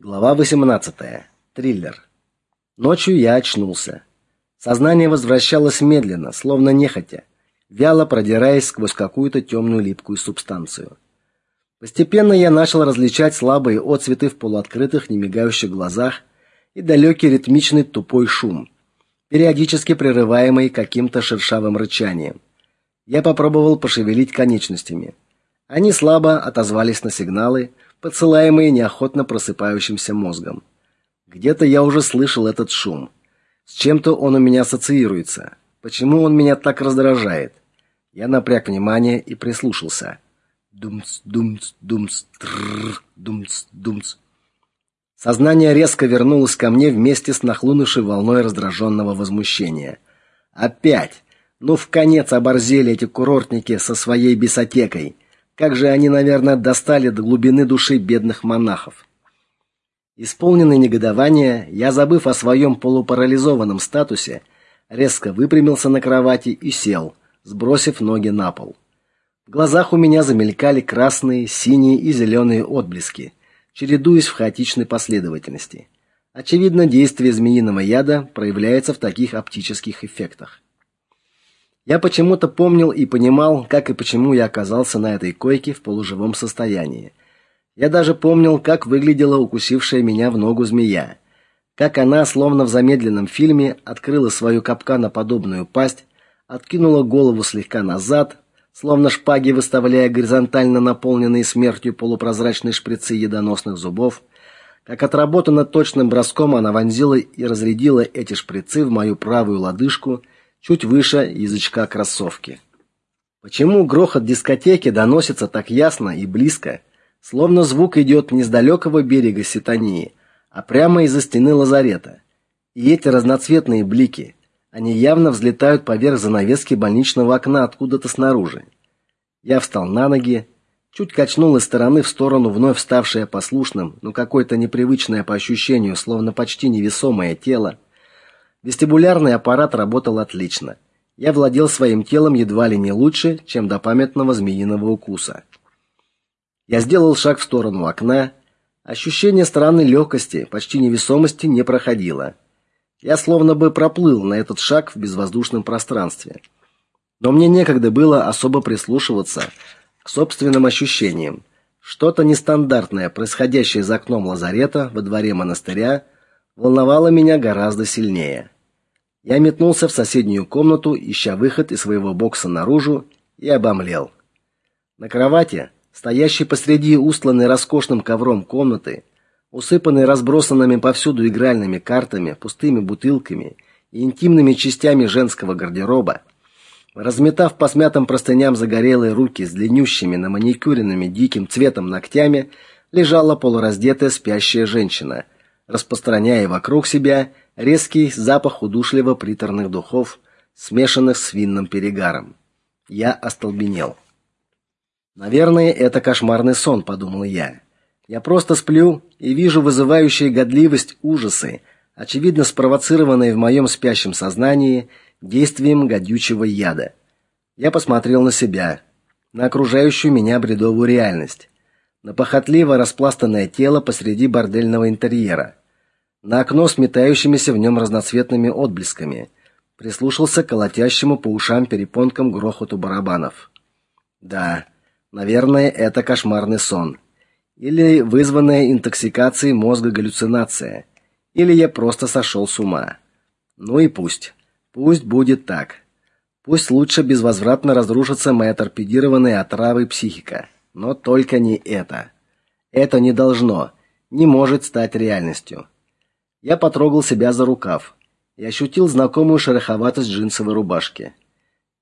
Глава 18. Триллер. Ночью я очнулся. Сознание возвращалось медленно, словно нехотя, вяло продираясь сквозь какую-то темную липкую субстанцию. Постепенно я начал различать слабые отсветы в полуоткрытых, немигающих глазах и далекий ритмичный тупой шум, периодически прерываемый каким-то шершавым рычанием. Я попробовал пошевелить конечностями. Они слабо отозвались на сигналы, подсылаемые неохотно просыпающимся мозгом. Где-то я уже слышал этот шум. С чем-то он у меня ассоциируется. Почему он меня так раздражает? Я напряг внимание и прислушался. Думц, думц, думц, тррр, думц, думц. Сознание резко вернулось ко мне вместе с нахлынувшей волной раздраженного возмущения. Опять. Ну в конец оборзели эти курортники со своей бисотекой. Как же они, наверное, достали до глубины души бедных монахов. Исполненный негодования, я, забыв о своем полупарализованном статусе, резко выпрямился на кровати и сел, сбросив ноги на пол. В глазах у меня замелькали красные, синие и зеленые отблески, чередуясь в хаотичной последовательности. Очевидно, действие змеиного яда проявляется в таких оптических эффектах. Я почему-то помнил и понимал, как и почему я оказался на этой койке в полуживом состоянии. Я даже помнил, как выглядела укусившая меня в ногу змея, как она, словно в замедленном фильме, открыла свою капканоподобную пасть, откинула голову слегка назад, словно шпаги выставляя горизонтально наполненные смертью полупрозрачные шприцы ядоносных зубов. Как отработано точным броском, она вонзила и разрядила эти шприцы в мою правую лодыжку – чуть выше язычка кроссовки. Почему грохот дискотеки доносится так ясно и близко, словно звук идет не с далекого берега Ситании, а прямо из-за стены лазарета? И эти разноцветные блики, они явно взлетают поверх занавески больничного окна откуда-то снаружи. Я встал на ноги, чуть качнул из стороны в сторону вновь вставшее послушным, но какое-то непривычное по ощущению, словно почти невесомое тело Вестибулярный аппарат работал отлично. Я владел своим телом едва ли не лучше, чем до памятного змеиного укуса. Я сделал шаг в сторону окна. Ощущение странной легкости, почти невесомости не проходило. Я словно бы проплыл на этот шаг в безвоздушном пространстве. Но мне некогда было особо прислушиваться к собственным ощущениям. Что-то нестандартное, происходящее за окном лазарета во дворе монастыря, волновало меня гораздо сильнее. Я метнулся в соседнюю комнату, ища выход из своего бокса наружу, и обомлел. На кровати, стоящей посреди устланной роскошным ковром комнаты, усыпанной разбросанными повсюду игральными картами, пустыми бутылками и интимными частями женского гардероба, разметав по смятым простыням загорелые руки с длиннющими на маникюренными диким цветом ногтями, лежала полураздетая спящая женщина – распространяя вокруг себя резкий запах удушливо приторных духов, смешанных с винным перегаром. Я остолбенел. Наверное, это кошмарный сон, подумал я. Я просто сплю и вижу вызывающие годливость ужасы, очевидно спровоцированные в моем спящем сознании действием гадючего яда. Я посмотрел на себя, на окружающую меня бредовую реальность, на похотливо распластанное тело посреди бордельного интерьера на окно с метающимися в нем разноцветными отблесками, прислушался к колотящему по ушам перепонкам грохоту барабанов. Да, наверное, это кошмарный сон. Или вызванная интоксикацией мозга галлюцинация. Или я просто сошел с ума. Ну и пусть. Пусть будет так. Пусть лучше безвозвратно разрушится моя торпедированная отравой психика. Но только не это. Это не должно, не может стать реальностью. Я потрогал себя за рукав и ощутил знакомую шероховатость джинсовой рубашки.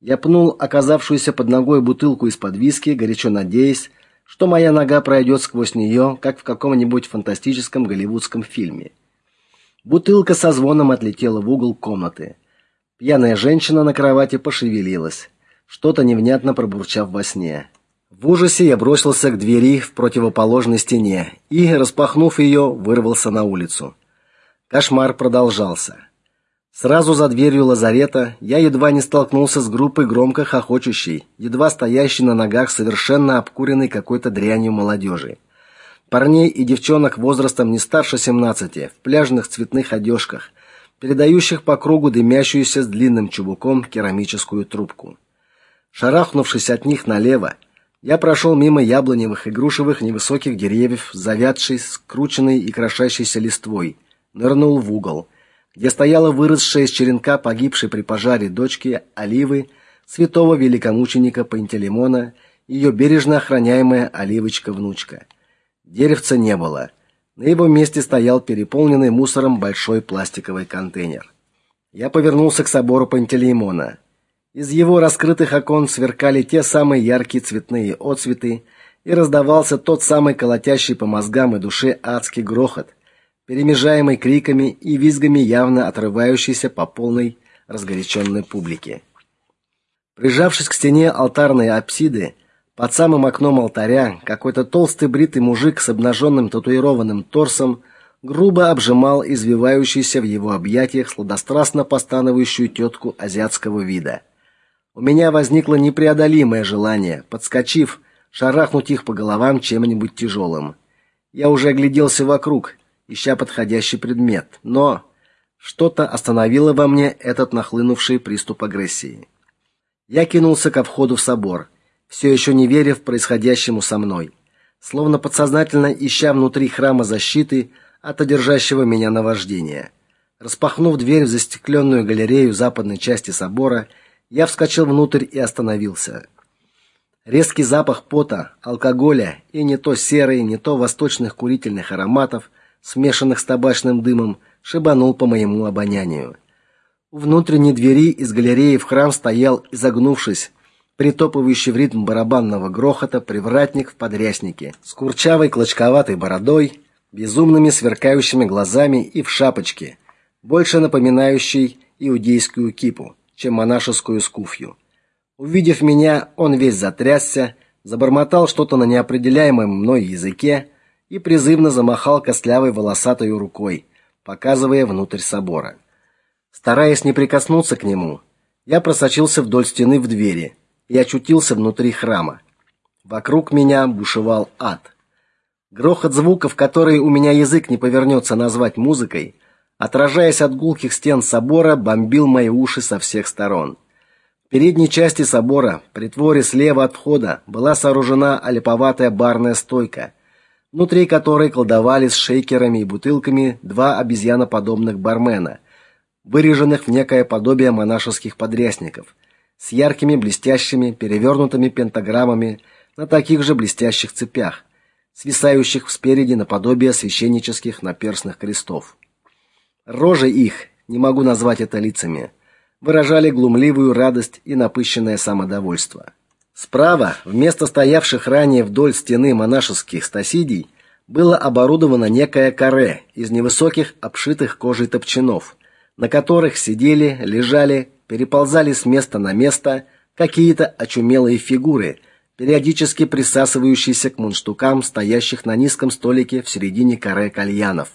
Я пнул оказавшуюся под ногой бутылку из-под виски, горячо надеясь, что моя нога пройдет сквозь нее, как в каком-нибудь фантастическом голливудском фильме. Бутылка со звоном отлетела в угол комнаты. Пьяная женщина на кровати пошевелилась, что-то невнятно пробурчав во сне. В ужасе я бросился к двери в противоположной стене и, распахнув ее, вырвался на улицу. Кошмар продолжался. Сразу за дверью лазарета я едва не столкнулся с группой громко хохочущей, едва стоящей на ногах совершенно обкуренной какой-то дрянью молодежи. парней и девчонок возрастом не старше 17, в пляжных цветных одежках, передающих по кругу дымящуюся с длинным чубуком керамическую трубку. Шарахнувшись от них налево, я прошел мимо яблоневых и грушевых невысоких деревьев, завядшей, скрученной и крошащейся листвой, нырнул в угол, где стояла выросшая из черенка погибшей при пожаре дочки Оливы, святого великомученика Пантелеймона, ее бережно охраняемая Оливочка-внучка. Деревца не было. На его месте стоял переполненный мусором большой пластиковый контейнер. Я повернулся к собору Пантелеймона. Из его раскрытых окон сверкали те самые яркие цветные отсветы, и раздавался тот самый колотящий по мозгам и душе адский грохот, перемежаемый криками и визгами явно отрывающейся по полной разгоряченной публике. Прижавшись к стене алтарной апсиды, под самым окном алтаря какой-то толстый бритый мужик с обнаженным татуированным торсом грубо обжимал извивающуюся в его объятиях сладострастно постановающую тетку азиатского вида. У меня возникло непреодолимое желание, подскочив, шарахнуть их по головам чем-нибудь тяжелым. Я уже огляделся вокруг, ища подходящий предмет, но что-то остановило во мне этот нахлынувший приступ агрессии. Я кинулся ко входу в собор все еще не веря в происходящему со мной, словно подсознательно ища внутри храма защиты от одержащего меня наваждения. Распахнув дверь в застекленную галерею западной части собора, я вскочил внутрь и остановился. Резкий запах пота, алкоголя и не то серый, не то восточных курительных ароматов, смешанных с табачным дымом, шибанул по моему обонянию. У внутренней двери из галереи в храм стоял, изогнувшись, притопывающий в ритм барабанного грохота привратник в подряснике, с курчавой клочковатой бородой, безумными сверкающими глазами и в шапочке, больше напоминающей иудейскую кипу, чем монашескую скуфью. Увидев меня, он весь затрясся, забормотал что-то на неопределяемом мной языке и призывно замахал костлявой волосатой рукой, показывая внутрь собора. Стараясь не прикоснуться к нему, я просочился вдоль стены в двери, и очутился внутри храма. Вокруг меня бушевал ад. Грохот звуков, которые у меня язык не повернется назвать музыкой, отражаясь от гулких стен собора, бомбил мои уши со всех сторон. В передней части собора, при творе слева от входа, была сооружена олиповатая барная стойка, внутри которой колдовали с шейкерами и бутылками два обезьяноподобных бармена, выреженных в некое подобие монашеских подрясников – с яркими блестящими перевернутыми пентаграммами на таких же блестящих цепях, свисающих спереди наподобие священнических наперстных крестов. Рожи их, не могу назвать это лицами, выражали глумливую радость и напыщенное самодовольство. Справа, вместо стоявших ранее вдоль стены монашеских стасидий, было оборудовано некое каре из невысоких обшитых кожей топчанов, на которых сидели, лежали переползали с места на место какие-то очумелые фигуры, периодически присасывающиеся к мундштукам, стоящих на низком столике в середине каре кальянов,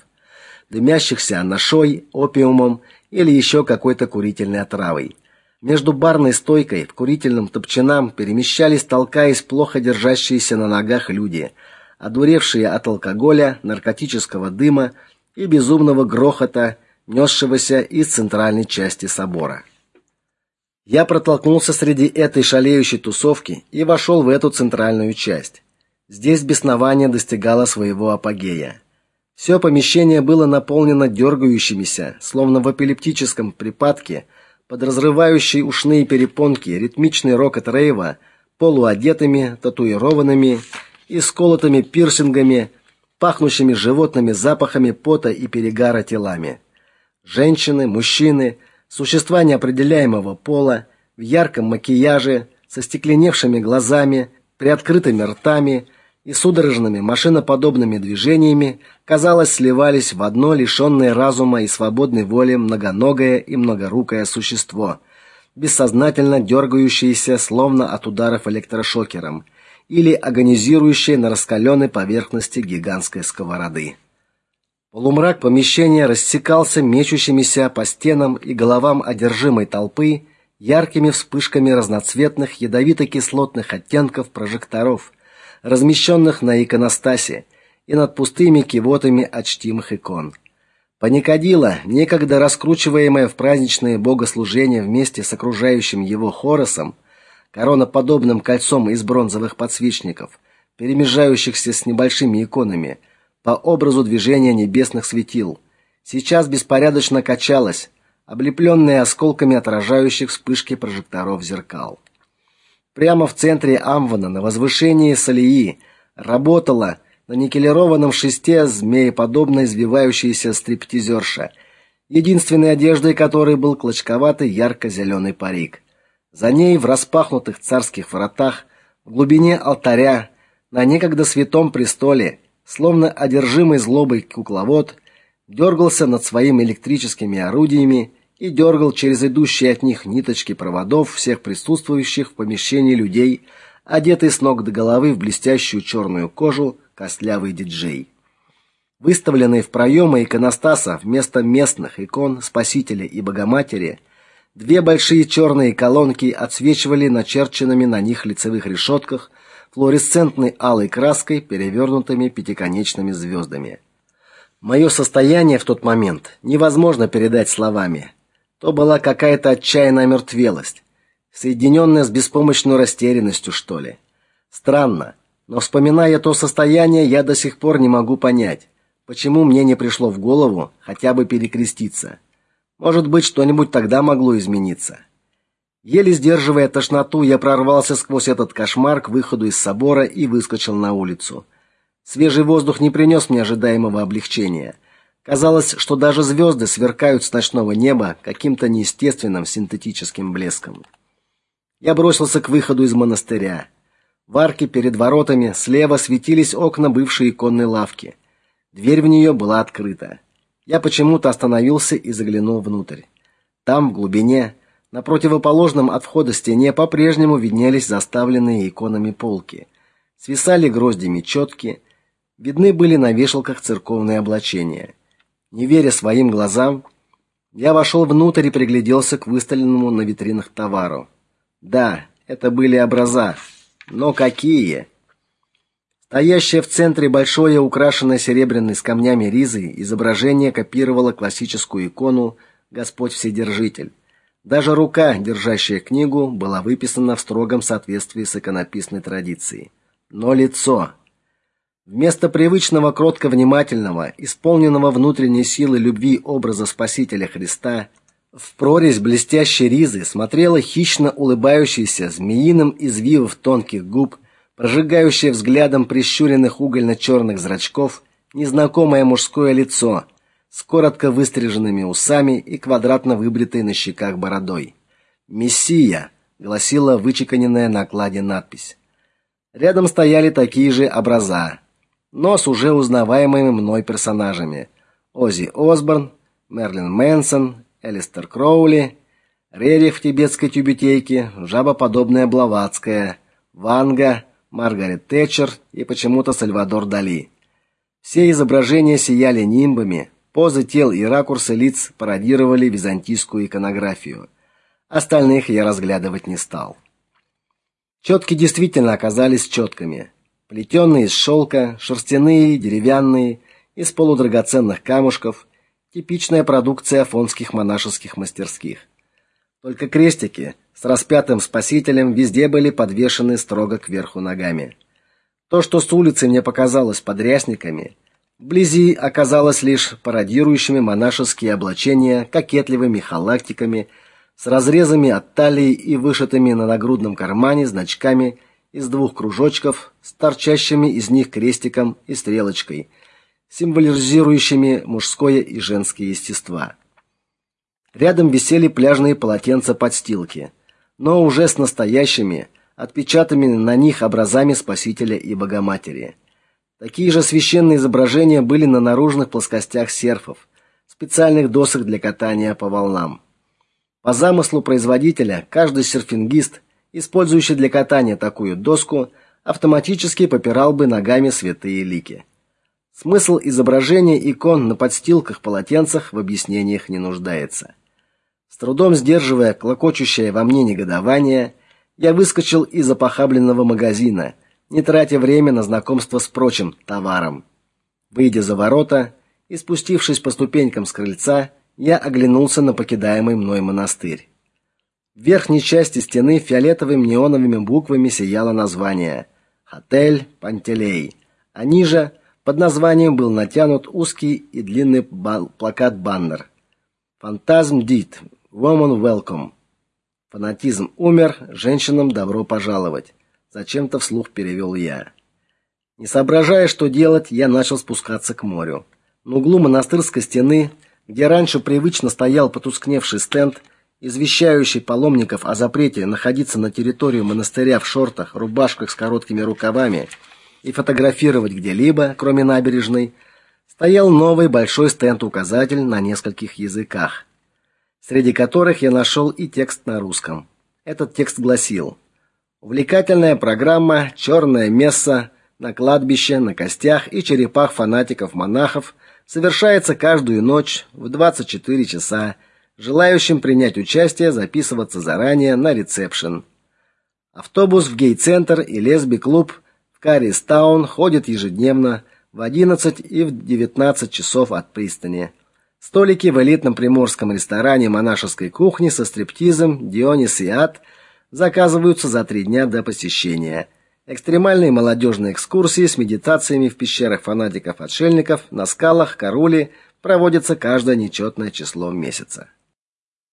дымящихся анашой, опиумом или еще какой-то курительной отравой. Между барной стойкой в курительном топчанам перемещались, толкаясь плохо держащиеся на ногах люди, одуревшие от алкоголя, наркотического дыма и безумного грохота, несшегося из центральной части собора. Я протолкнулся среди этой шалеющей тусовки и вошел в эту центральную часть. Здесь беснование достигало своего апогея. Все помещение было наполнено дергающимися, словно в эпилептическом припадке, под разрывающие ушные перепонки ритмичный рокот рейва, полуодетыми, татуированными и сколотыми пирсингами, пахнущими животными запахами пота и перегара телами. Женщины, мужчины – Существа неопределяемого пола, в ярком макияже, со стекленевшими глазами, приоткрытыми ртами и судорожными машиноподобными движениями, казалось, сливались в одно лишенное разума и свободной воли многоногое и многорукое существо, бессознательно дергающееся словно от ударов электрошокером или агонизирующее на раскаленной поверхности гигантской сковороды. Полумрак помещения рассекался мечущимися по стенам и головам одержимой толпы яркими вспышками разноцветных ядовито-кислотных оттенков прожекторов, размещенных на иконостасе и над пустыми кивотами от чтимых икон. Паникадило, некогда раскручиваемое в праздничные богослужения вместе с окружающим его хоросом, короноподобным кольцом из бронзовых подсвечников, перемежающихся с небольшими иконами, по образу движения небесных светил, сейчас беспорядочно качалось, облепленное осколками отражающих вспышки прожекторов зеркал. Прямо в центре Амвана, на возвышении Салии, работала на никелированном шесте змееподобно извивающаяся стриптизерша, единственной одеждой которой был клочковатый ярко зеленый парик. За ней в распахнутых царских воротах, в глубине алтаря, на некогда святом престоле, словно одержимый злобой кукловод, дергался над своими электрическими орудиями и дергал через идущие от них ниточки проводов всех присутствующих в помещении людей, одетый с ног до головы в блестящую черную кожу костлявый диджей. Выставленные в проемы иконостаса вместо местных икон Спасителя и Богоматери, две большие черные колонки отсвечивали начерченными на них лицевых решетках флуоресцентной алой краской, перевернутыми пятиконечными звездами. Мое состояние в тот момент невозможно передать словами. То была какая-то отчаянная мертвелость, соединенная с беспомощной растерянностью, что ли. Странно, но вспоминая то состояние, я до сих пор не могу понять, почему мне не пришло в голову хотя бы перекреститься. Может быть, что-нибудь тогда могло измениться. Еле сдерживая тошноту, я прорвался сквозь этот кошмар к выходу из собора и выскочил на улицу. Свежий воздух не принес мне ожидаемого облегчения. Казалось, что даже звезды сверкают с ночного неба каким-то неестественным синтетическим блеском. Я бросился к выходу из монастыря. В арке перед воротами слева светились окна бывшей иконной лавки. Дверь в нее была открыта. Я почему-то остановился и заглянул внутрь. Там, в глубине, на противоположном от входа стене по-прежнему виднелись заставленные иконами полки. Свисали гроздями четки, видны были на вешалках церковные облачения. Не веря своим глазам, я вошел внутрь и пригляделся к выставленному на витринах товару. Да, это были образа. Но какие? Стоящее в центре большое украшенное серебряной с камнями ризы изображение копировало классическую икону Господь Вседержитель. Даже рука, держащая книгу, была выписана в строгом соответствии с иконописной традицией. Но лицо Вместо привычного кротко внимательного, исполненного внутренней силы любви образа Спасителя Христа, в прорезь блестящей ризы смотрела хищно улыбающаяся змеиным извивов тонких губ, прожигающая взглядом прищуренных угольно черных зрачков незнакомое мужское лицо с коротко выстриженными усами и квадратно выбритой на щеках бородой. Мессия, гласила вычеканенная на окладе надпись. Рядом стояли такие же образа, но с уже узнаваемыми мной персонажами: Оззи Осборн, Мерлин Мэнсон, Элистер Кроули, Рерих в тибетской тюбетейке, жабоподобная Блаватская, Ванга, Маргарет Тэтчер и почему-то Сальвадор Дали. Все изображения сияли нимбами, позы тел и ракурсы лиц пародировали византийскую иконографию. Остальных я разглядывать не стал. Четки действительно оказались четками плетеные из шелка, шерстяные, деревянные, из полудрагоценных камушков, типичная продукция афонских монашеских мастерских. Только крестики с распятым спасителем везде были подвешены строго кверху ногами. То, что с улицы мне показалось подрясниками, вблизи оказалось лишь пародирующими монашеские облачения кокетливыми халатиками с разрезами от талии и вышитыми на нагрудном кармане значками из двух кружочков с торчащими из них крестиком и стрелочкой, символизирующими мужское и женское естества. Рядом висели пляжные полотенца-подстилки, но уже с настоящими, отпечатанными на них образами Спасителя и Богоматери. Такие же священные изображения были на наружных плоскостях серфов, специальных досок для катания по волнам. По замыслу производителя, каждый серфингист использующий для катания такую доску, автоматически попирал бы ногами святые лики. Смысл изображения икон на подстилках-полотенцах в объяснениях не нуждается. С трудом сдерживая клокочущее во мне негодование, я выскочил из опохабленного магазина, не тратя время на знакомство с прочим товаром. Выйдя за ворота и спустившись по ступенькам с крыльца, я оглянулся на покидаемый мной монастырь. В верхней части стены фиолетовыми неоновыми буквами сияло название «Отель Пантелей», а ниже под названием был натянут узкий и длинный плакат-баннер «Фантазм Дит, Woman Welcome». Фанатизм умер, женщинам добро пожаловать. Зачем-то вслух перевел я. Не соображая, что делать, я начал спускаться к морю. На углу монастырской стены, где раньше привычно стоял потускневший стенд, извещающий паломников о запрете находиться на территории монастыря в шортах, рубашках с короткими рукавами и фотографировать где-либо, кроме набережной, стоял новый большой стенд-указатель на нескольких языках, среди которых я нашел и текст на русском. Этот текст гласил: Увлекательная программа Черное месса на кладбище, на костях и черепах фанатиков-монахов совершается каждую ночь в 24 часа. Желающим принять участие записываться заранее на ресепшн. Автобус в гей-центр и лесби-клуб в Каристаун ходит ежедневно в 11 и в 19 часов от пристани. Столики в элитном приморском ресторане монашеской кухни со стриптизом Дионис и Ад заказываются за три дня до посещения – Экстремальные молодежные экскурсии с медитациями в пещерах фанатиков-отшельников на скалах Карули проводятся каждое нечетное число месяца.